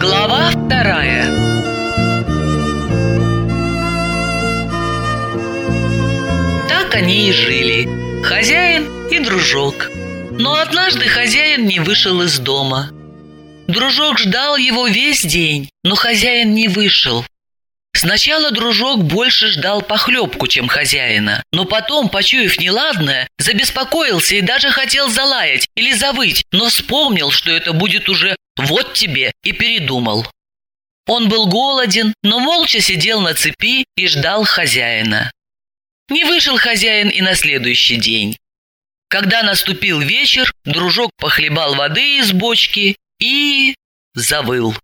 Глава вторая Так они и жили, хозяин и дружок. Но однажды хозяин не вышел из дома. Дружок ждал его весь день, но хозяин не вышел. Сначала дружок больше ждал похлебку, чем хозяина, но потом, почуяв неладное, забеспокоился и даже хотел залаять или завыть, но вспомнил, что это будет уже «вот тебе» и передумал. Он был голоден, но молча сидел на цепи и ждал хозяина. Не вышел хозяин и на следующий день. Когда наступил вечер, дружок похлебал воды из бочки и... завыл.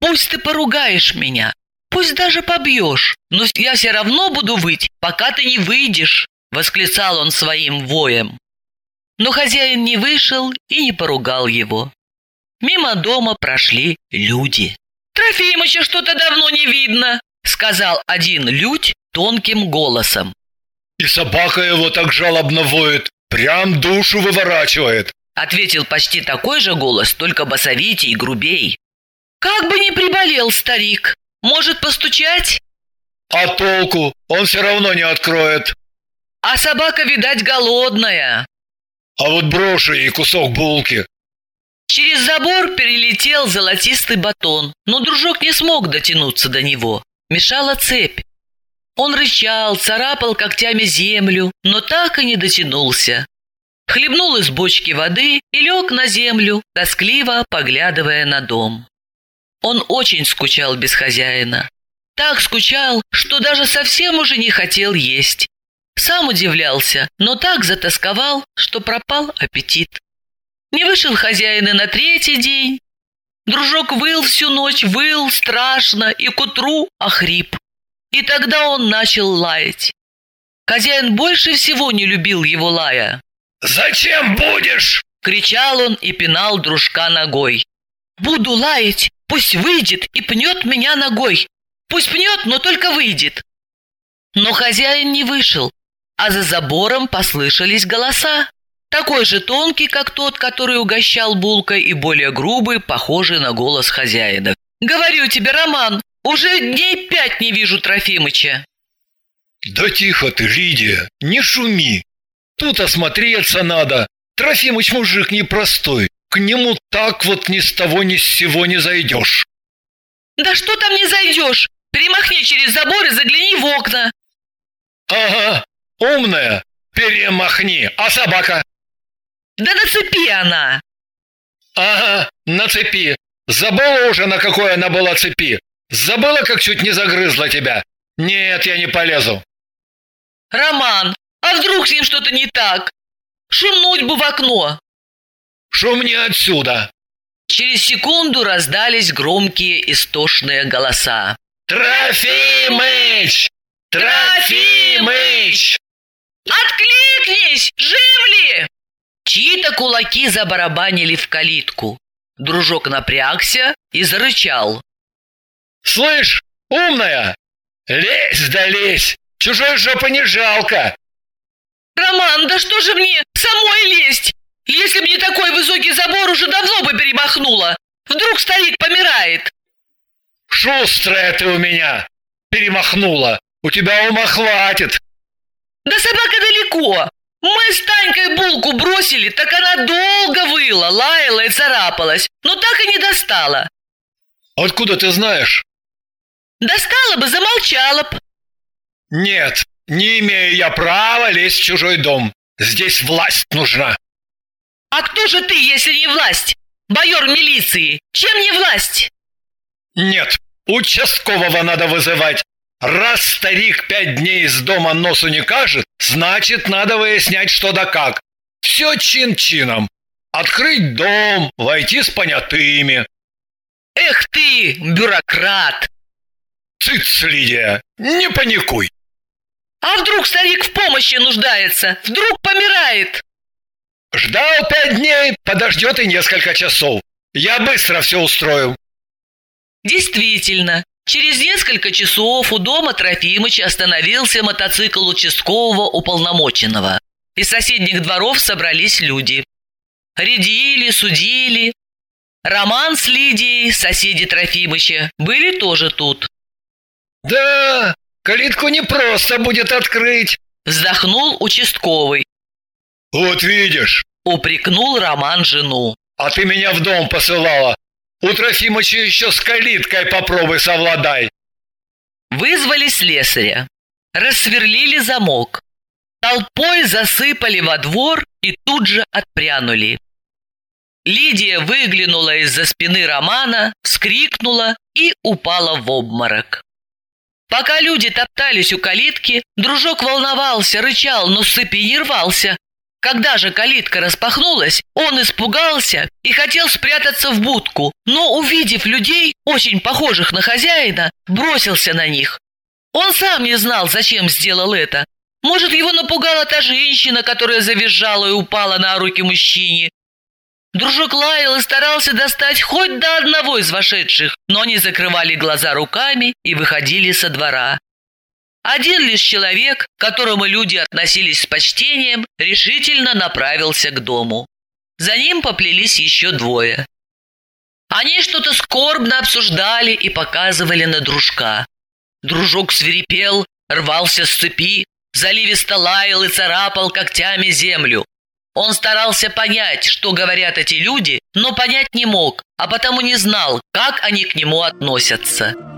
«Пусть ты поругаешь меня, пусть даже побьешь, но я все равно буду выть, пока ты не выйдешь», — восклицал он своим воем. Но хозяин не вышел и не поругал его. Мимо дома прошли люди. «Трофимыча что-то давно не видно», — сказал один людь тонким голосом. И собака его так жалобно воет, прям душу выворачивает. Ответил почти такой же голос, только басовитей и грубей. Как бы не приболел старик, может постучать? А толку? Он все равно не откроет. А собака, видать, голодная. А вот брошу ей кусок булки. Через забор перелетел золотистый батон, но дружок не смог дотянуться до него. Мешала цепь. Он рычал, царапал когтями землю, но так и не дотянулся. Хлебнул из бочки воды и лег на землю, тоскливо поглядывая на дом. Он очень скучал без хозяина. Так скучал, что даже совсем уже не хотел есть. Сам удивлялся, но так затасковал, что пропал аппетит. Не вышел хозяин и на третий день. Дружок выл всю ночь, выл страшно и к утру охрип. И тогда он начал лаять. Хозяин больше всего не любил его лая. «Зачем будешь?» — кричал он и пинал дружка ногой. «Буду лаять, пусть выйдет и пнет меня ногой. Пусть пнет, но только выйдет». Но хозяин не вышел, а за забором послышались голоса. Такой же тонкий, как тот, который угощал булкой, и более грубый, похожий на голос хозяина. «Говорю тебе, Роман, уже дней пять не вижу Трофимыча. Да тихо ты, Лидия, не шуми. Тут осмотреться надо. Трофимыч мужик непростой. К нему так вот ни с того ни с сего не зайдешь. Да что там не зайдешь? Перемахни через забор и загляни в окна. Ага, умная. Перемахни. А собака? Да на цепи она. Ага, на цепи. Забыла уже, на какой она была цепи. Забыла, как чуть не загрызла тебя? Нет, я не полезу. Роман, а вдруг с ним что-то не так? Шумнуть бы в окно. Шумни отсюда. Через секунду раздались громкие истошные голоса. Трофимыч! Трофимыч! Откликнись! Живли! Чьи-то кулаки забарабанили в калитку. Дружок напрягся и зарычал. Слышь, умная, лезь да лезь, чужой жопы не жалко. Роман, да что же мне самой лезть? Если бы не такой высокий забор, уже давно бы перемахнула. Вдруг старик помирает. Шустрая ты у меня, перемахнула. У тебя ума хватит. Да собака далеко. Мы с Танькой булку бросили, так она долго выла, лаяла и царапалась, но так и не достала. Откуда ты знаешь? Достала бы, замолчала б. Нет, не имею я права лезть в чужой дом. Здесь власть нужна. А кто же ты, если не власть? Майор милиции. Чем не власть? Нет, участкового надо вызывать. Раз старик пять дней из дома носу не кажет, значит, надо выяснять, что да как. Все чин-чином. Открыть дом, войти с понятыми. Эх ты, бюрократ! Цыц, Лидия, не паникуй. А вдруг старик в помощи нуждается? Вдруг помирает? Ждал пять дней, подождет и несколько часов. Я быстро все устрою. Действительно, через несколько часов у дома Трофимыча остановился мотоцикл участкового уполномоченного. Из соседних дворов собрались люди. Рядили, судили. Роман с Лидией, соседи Трофимыча, были тоже тут. Да, калитку не просто будет открыть. Вздохнул участковый. Вот видишь. Упрекнул Роман жену. А ты меня в дом посылала. У Трофимыча еще с калиткой попробуй совладай. Вызвали слесаря. Рассверлили замок. Толпой засыпали во двор и тут же отпрянули. Лидия выглянула из-за спины Романа, вскрикнула и упала в обморок. Пока люди топтались у калитки, дружок волновался, рычал, но с цепи не рвался. Когда же калитка распахнулась, он испугался и хотел спрятаться в будку, но, увидев людей, очень похожих на хозяина, бросился на них. Он сам не знал, зачем сделал это. Может, его напугала та женщина, которая завизжала и упала на руки мужчине. Дружок лаял и старался достать хоть до одного из вошедших, но они закрывали глаза руками и выходили со двора. Один лишь человек, к которому люди относились с почтением, решительно направился к дому. За ним поплелись еще двое. Они что-то скорбно обсуждали и показывали на дружка. Дружок свирепел, рвался с цепи, заливисто лаял и царапал когтями землю. Он старался понять, что говорят эти люди, но понять не мог, а потому не знал, как они к нему относятся.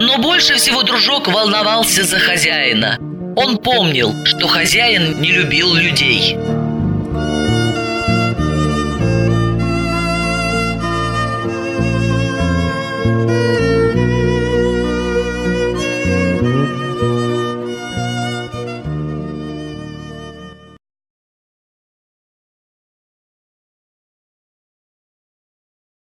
Но больше всего дружок волновался за хозяина. Он помнил, что хозяин не любил людей.